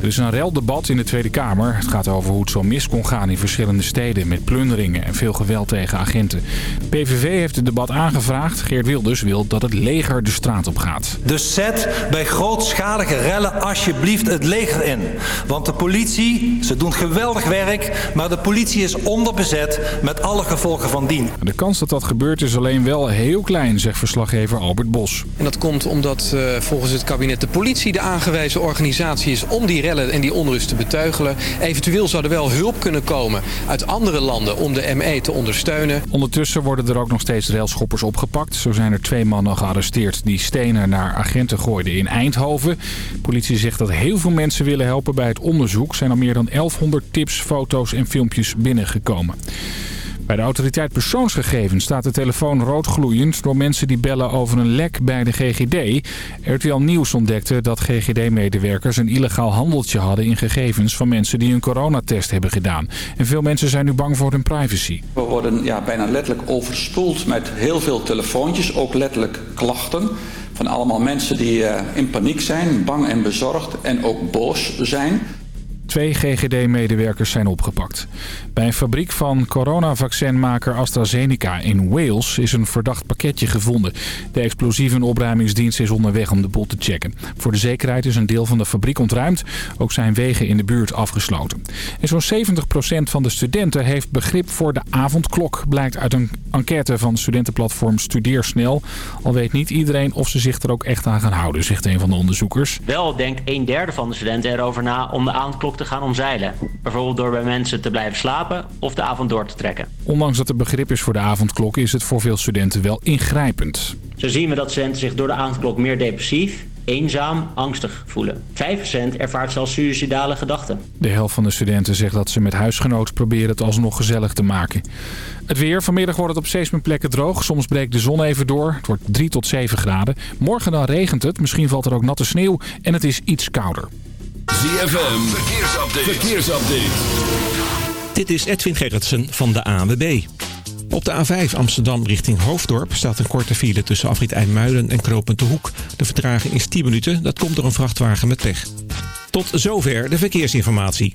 Er is een reldebat in de Tweede Kamer. Het gaat over hoe het zo mis kon gaan in verschillende steden... met plunderingen en veel geweld tegen agenten. PVV heeft het debat aangevraagd. Geert Wilders wil dat het leger de straat op gaat. Dus zet bij grootschalige rellen alsjeblieft het leger in. Want de politie, ze doen geweldig werk... maar de politie is onderbezet met alle gevolgen van dien. De kans dat dat gebeurt is alleen wel heel klein, zegt verslaggever Albert Bos. En dat komt omdat uh, volgens het kabinet de politie de aangewezen organisatie is... om die en die onrust te beteugelen. Eventueel zou er wel hulp kunnen komen uit andere landen om de ME te ondersteunen. Ondertussen worden er ook nog steeds railschoppers opgepakt. Zo zijn er twee mannen gearresteerd die stenen naar agenten gooiden in Eindhoven. politie zegt dat heel veel mensen willen helpen bij het onderzoek. zijn al meer dan 1100 tips, foto's en filmpjes binnengekomen. Bij de autoriteit persoonsgegevens staat de telefoon roodgloeiend door mensen die bellen over een lek bij de GGD. RTL Nieuws ontdekte dat GGD-medewerkers een illegaal handeltje hadden in gegevens van mensen die een coronatest hebben gedaan. En veel mensen zijn nu bang voor hun privacy. We worden ja, bijna letterlijk overspoeld met heel veel telefoontjes, ook letterlijk klachten van allemaal mensen die uh, in paniek zijn, bang en bezorgd en ook boos zijn. Twee GGD-medewerkers zijn opgepakt. Bij een fabriek van coronavaccinmaker AstraZeneca in Wales is een verdacht pakketje gevonden. De explosieve opruimingsdienst is onderweg om de boel te checken. Voor de zekerheid is een deel van de fabriek ontruimd. Ook zijn wegen in de buurt afgesloten. En zo'n 70% van de studenten heeft begrip voor de avondklok. Blijkt uit een enquête van studentenplatform Studeersnel. Al weet niet iedereen of ze zich er ook echt aan gaan houden, zegt een van de onderzoekers. Wel denkt een derde van de studenten erover na om de avondklok te gaan omzeilen. Bijvoorbeeld door bij mensen te blijven slapen of de avond door te trekken. Ondanks dat er begrip is voor de avondklok is het voor veel studenten wel ingrijpend. Zo zien we dat studenten zich door de avondklok meer depressief eenzaam, angstig voelen. 5% ervaart zelfs suïcidale gedachten. De helft van de studenten zegt dat ze met huisgenoten proberen het alsnog gezellig te maken. Het weer. Vanmiddag wordt het op steeds meer plekken droog. Soms breekt de zon even door. Het wordt 3 tot 7 graden. Morgen dan regent het. Misschien valt er ook natte sneeuw. En het is iets kouder. ZFM, verkeersupdate. verkeersupdate. Dit is Edwin Gerritsen van de ANWB. Op de A5 Amsterdam richting Hoofddorp staat een korte file tussen afrit IJmuiden en Knopend de Hoek. De vertraging is 10 minuten, dat komt door een vrachtwagen met pech. Tot zover de verkeersinformatie.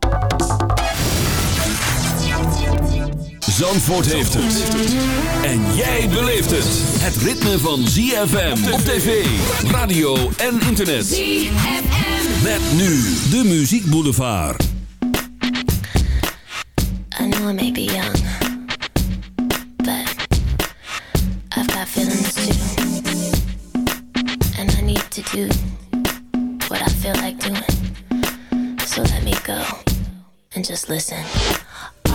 Zandvoort heeft het. En jij beleeft het. Het ritme van ZFM op tv, radio en internet. ZFM. Met nu de Muziek Boulevard. I know I may be young. feelings too. And I need to do what I feel like doing. So let me go and just listen.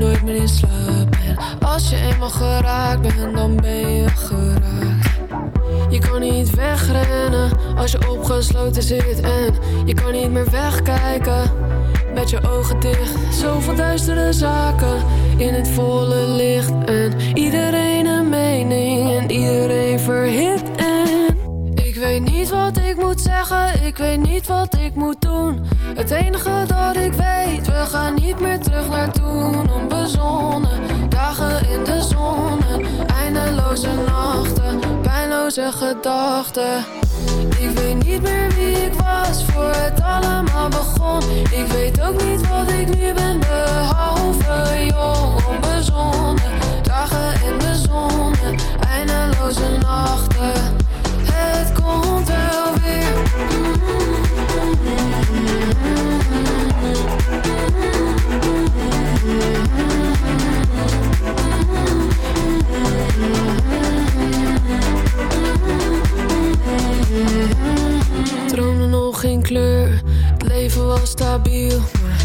Nooit meer in slaap. Als je eenmaal geraakt bent, dan ben je geraakt. Je kan niet wegrennen als je opgesloten zit. En je kan niet meer wegkijken met je ogen dicht. Zoveel duistere zaken in het volle licht. En iedereen een mening en iedereen verhit. En ik weet niet wat ik moet zeggen, ik weet niet wat ik moet doen. Het enige dat ik weet, we gaan niet meer terug naar toen. Onbezonnen, dagen in de zon. Eindeloze nachten, pijnloze gedachten. Ik weet niet meer wie ik was voor het allemaal begon. Ik weet ook niet wat ik nu ben, behalve jong. Onbezonnen, dagen in de zon. en Eindeloze nachten, het komt wel weer. Droomde nog geen kleur, het leven was stabiel.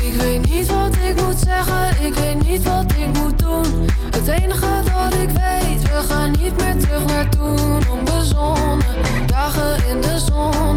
ik weet niet wat ik moet zeggen. Ik weet niet wat ik moet doen. Het enige dat ik weet, we gaan niet meer terug naar toen. Onbezonnen, dagen in de zon.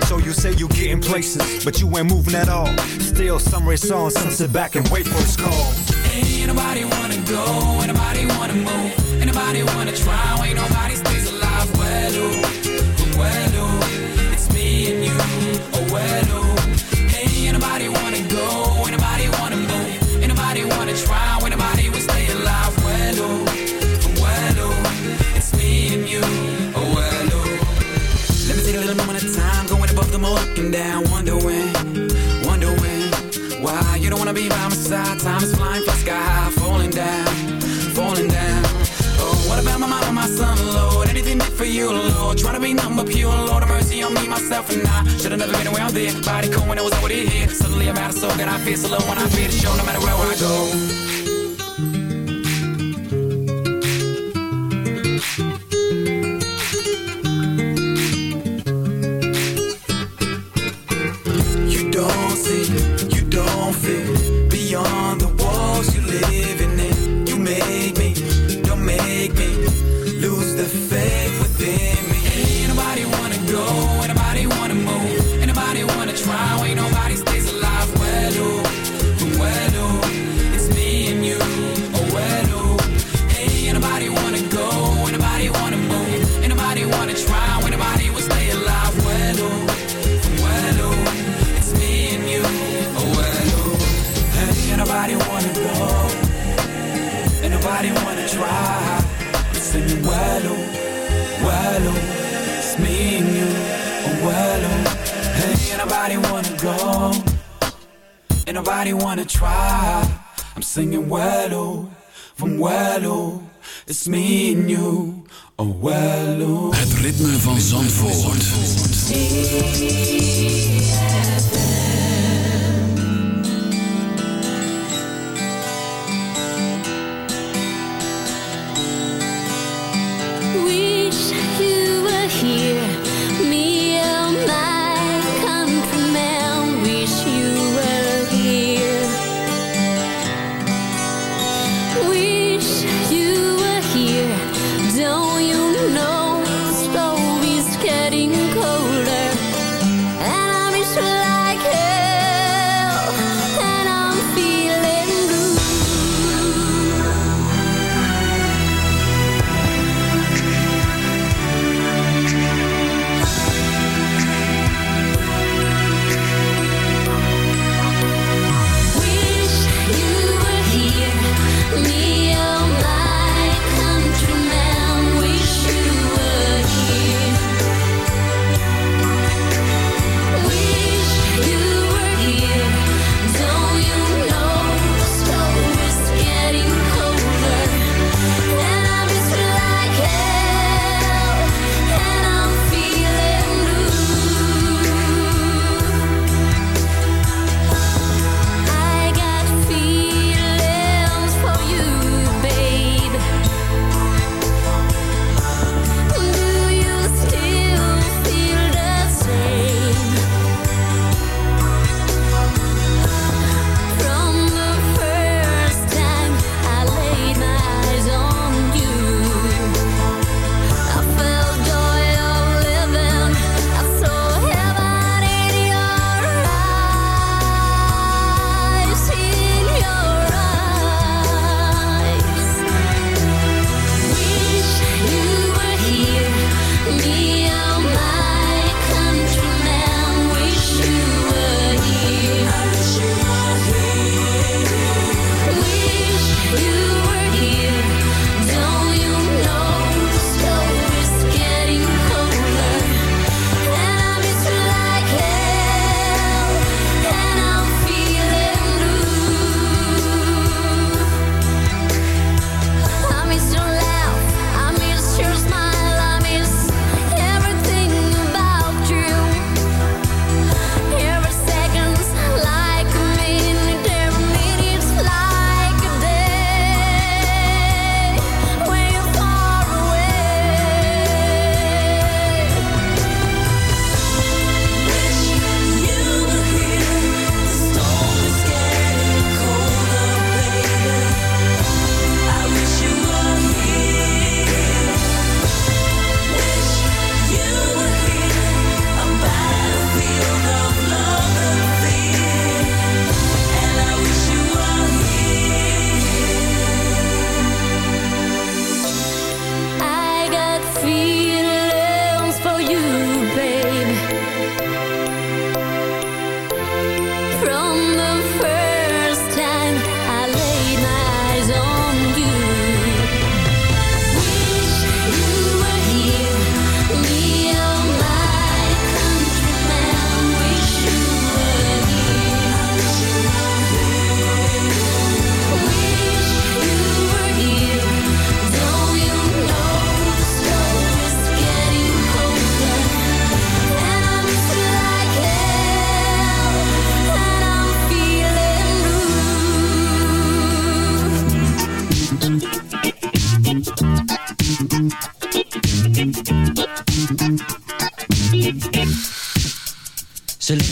So you say you getting places, but you ain't moving at all. Still, some race on, some sit back and wait for its call. Ain't nobody wanna go, ain't nobody wanna move, ain't nobody wanna try, ain't nobody stays alive. Well, wanna be by my side. Time is flying, fly sky high, falling down, falling down. Oh, what about my mom and my son, Lord? Anything did for you, Lord? Trying to be numb but pure, Lord, have mercy on me, myself, and I. Should've never been around there. Body cool when I was already here. Suddenly I'm out of soul, and I feel so low when I feel the show, no matter where I go.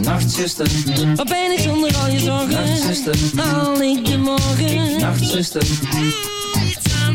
Nachtzuster, wat ben ik zonder al je zorgen? Nachtzuster, haal ik de morgen? Nachtzuster, doe iets aan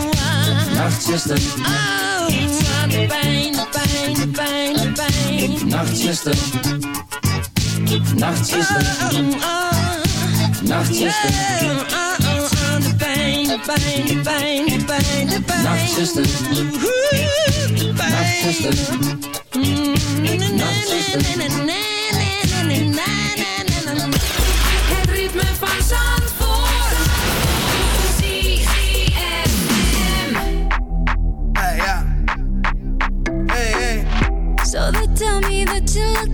Nachtzuster, aan de pijn, de pijn, pijn, pijn. Nachtzuster, Nachtzuster, Nachtzuster, aan de pijn, de pijn, de pijn, de pijn, pijn. Nachtzuster, Nachtzuster,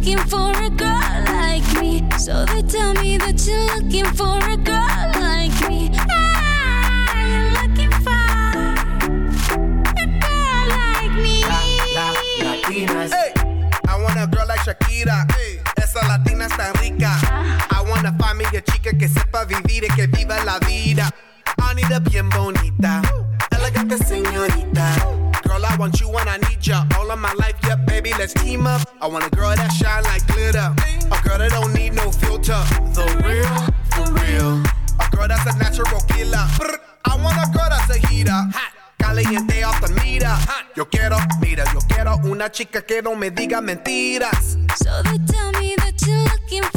looking for a girl like me. So they tell me that you're looking for a girl like me. Ah, you're looking for a girl like me. Latinas. Hey, I want a girl like Shakira. Hey, esa latina está rica. I wanna find me a chica que sepa vivir y que viva la vida. I need a bien bonita, elegante señorita. Girl, I want you and I need ya all of my life. Baby, let's team up. I want a girl that shine like glitter, a girl that don't need no filter. The real, for real. A girl that's a natural killer. I want a girl that's a heater. Hot. Caliente off the mira. Yo quiero, mira, yo quiero una chica que no me diga mentiras. So they tell me that you're looking for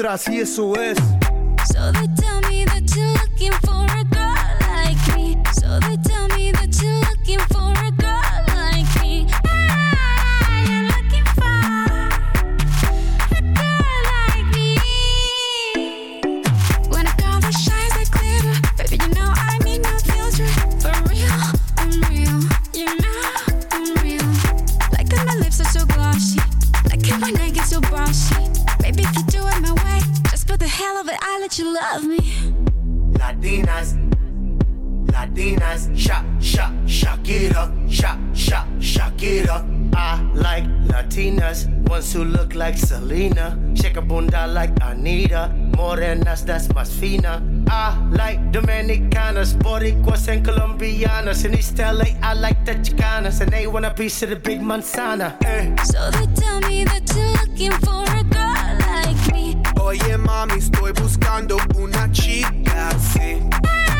atrás y eso es. want a piece of the big manzana. Hey. So they tell me that you're looking for a girl like me. Oye, mami, estoy buscando una chica así. Ah.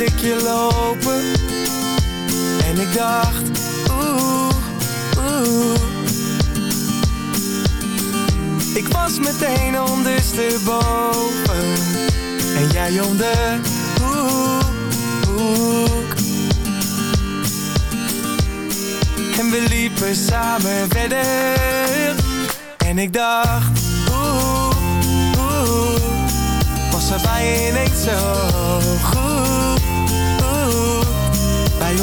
Ik je lopen. En ik dacht Oeh, oeh. Ik was meteen ondersteboven. En jij om de hoek, hoek. En we liepen samen verder. En ik dacht Oeh, oeh. Was er bij ineens zo goed? oeh,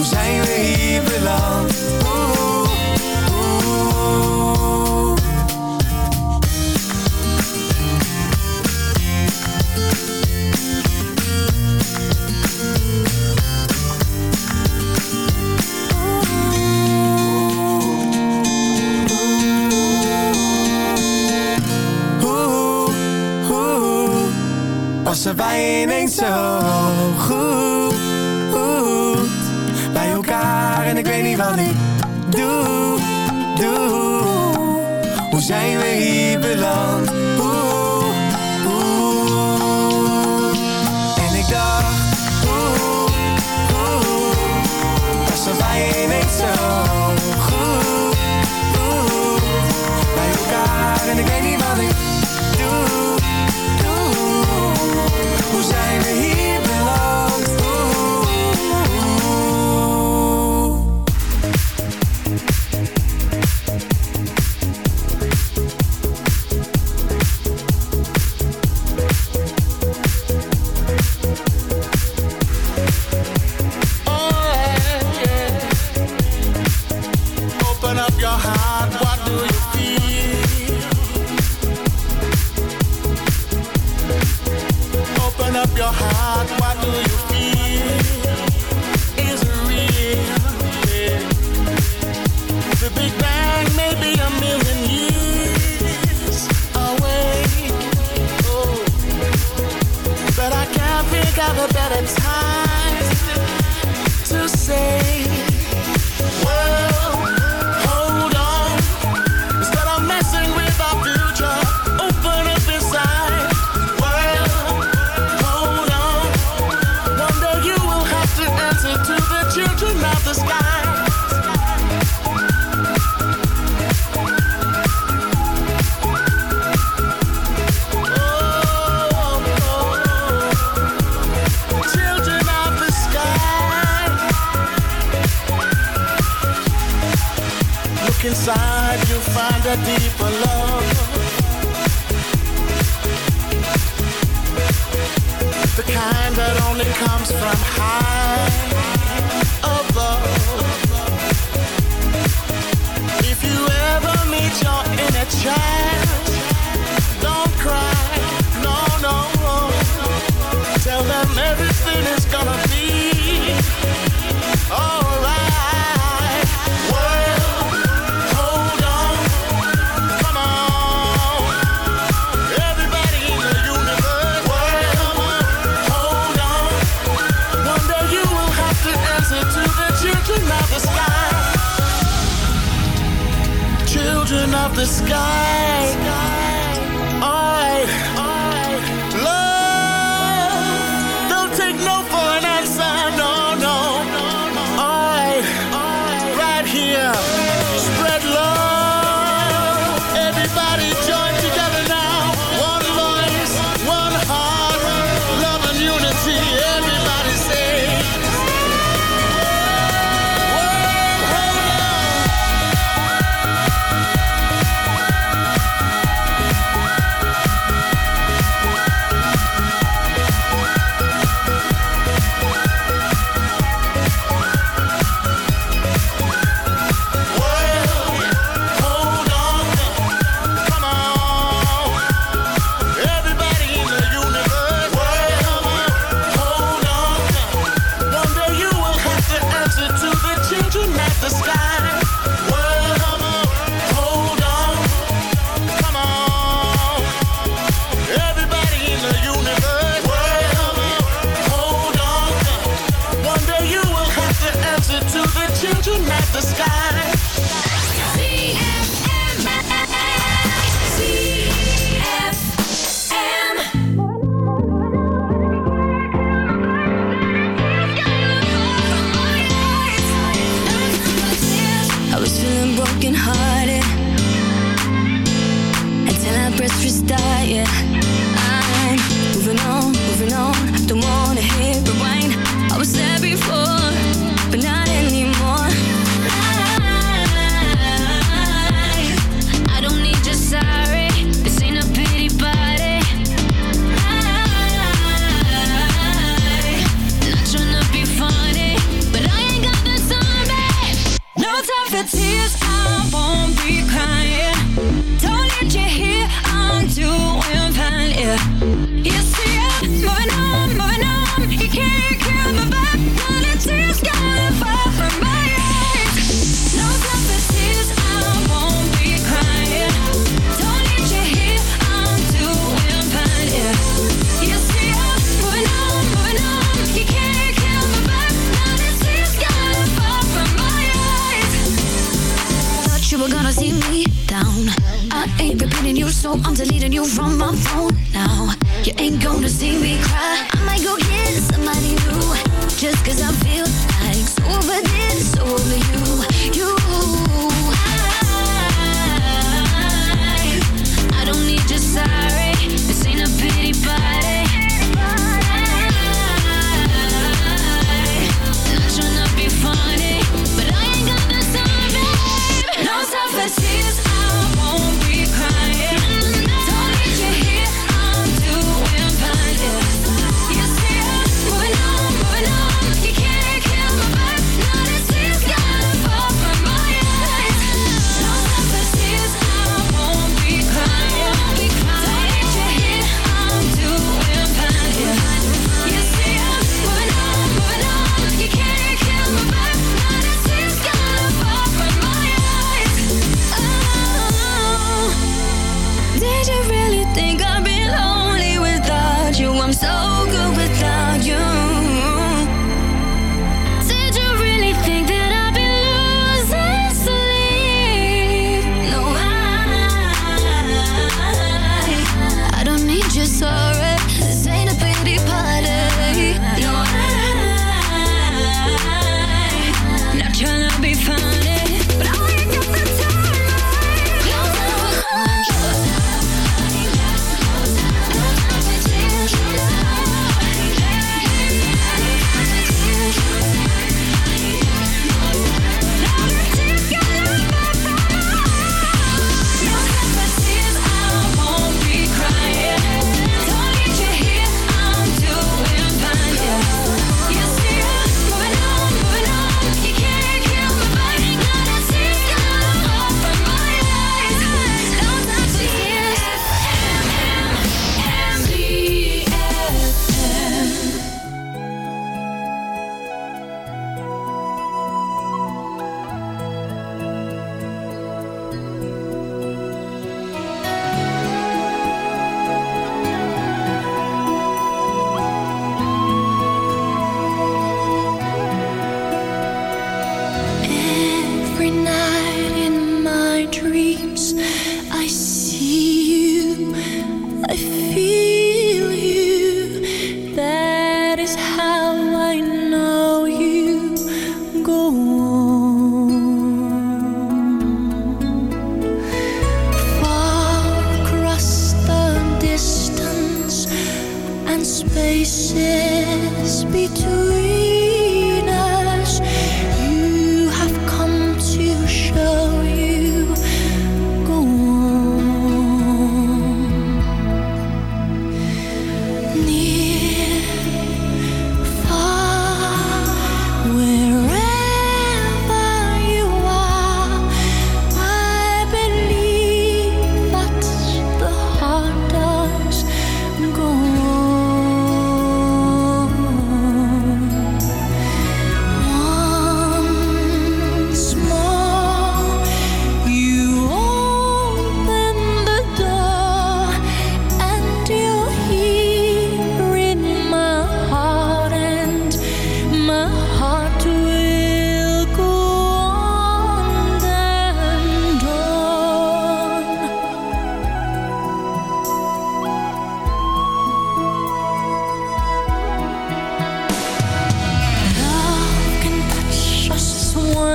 Hoe zijn we hier beland? That only comes from high Tell them everything is gonna of the sky.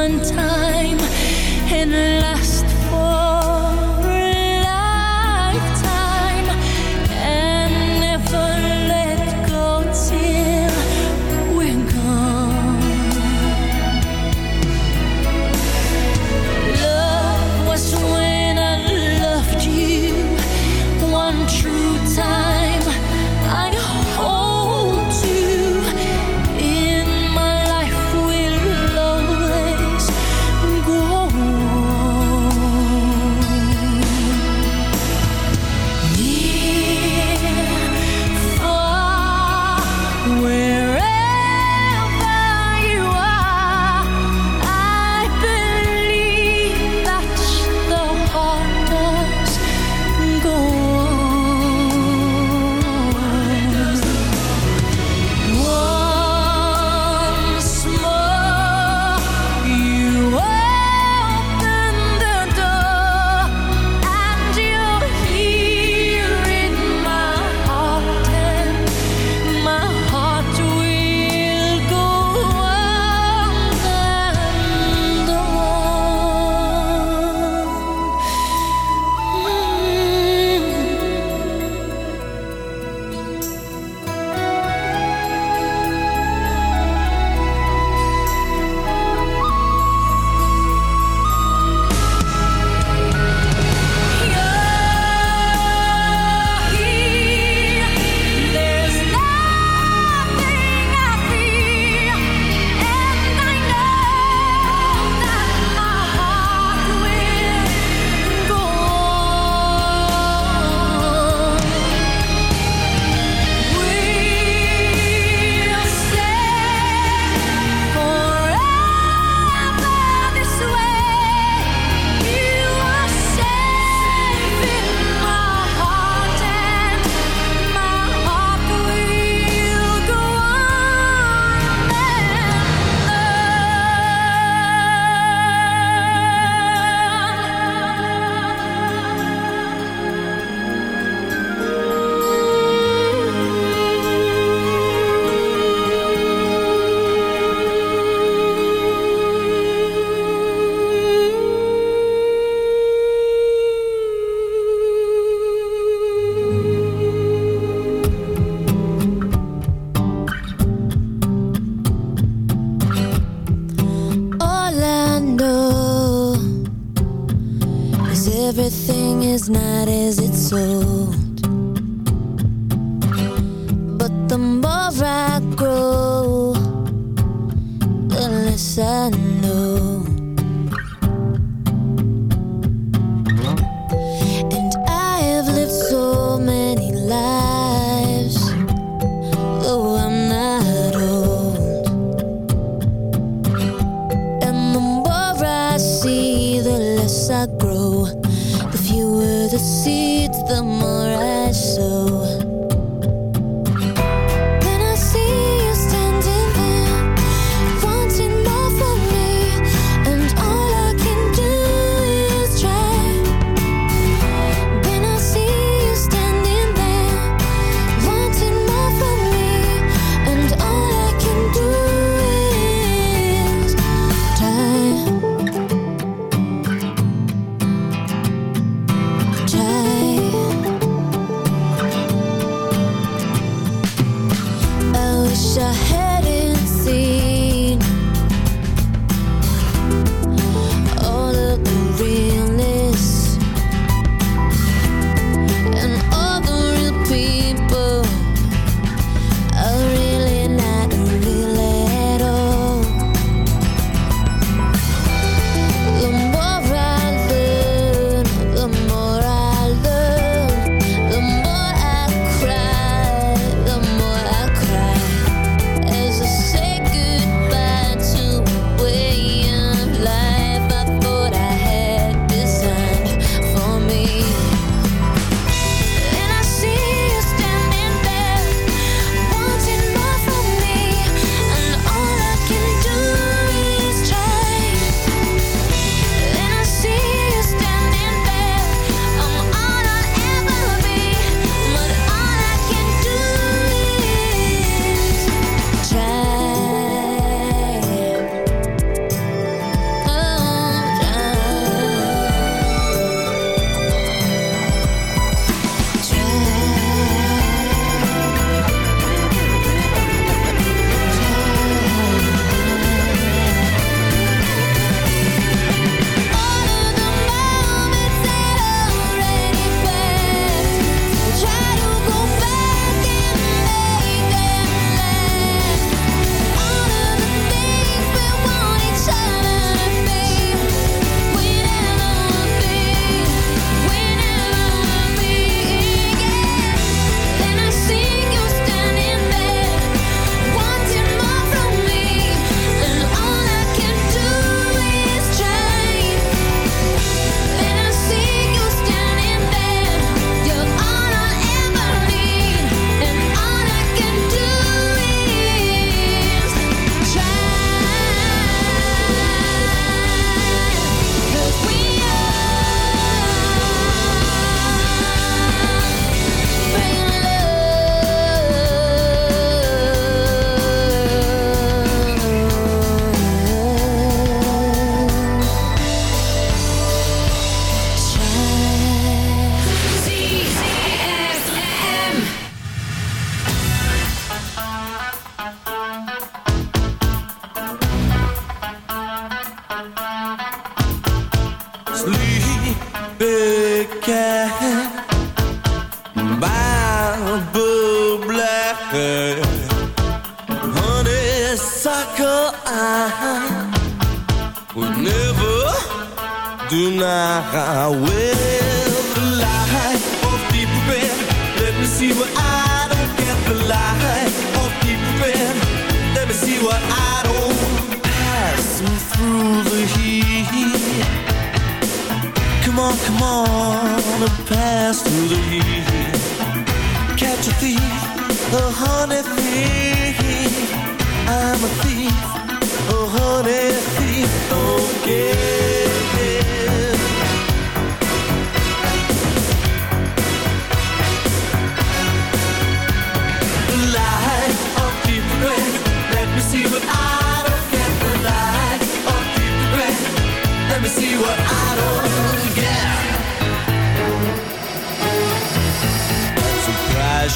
One time and last for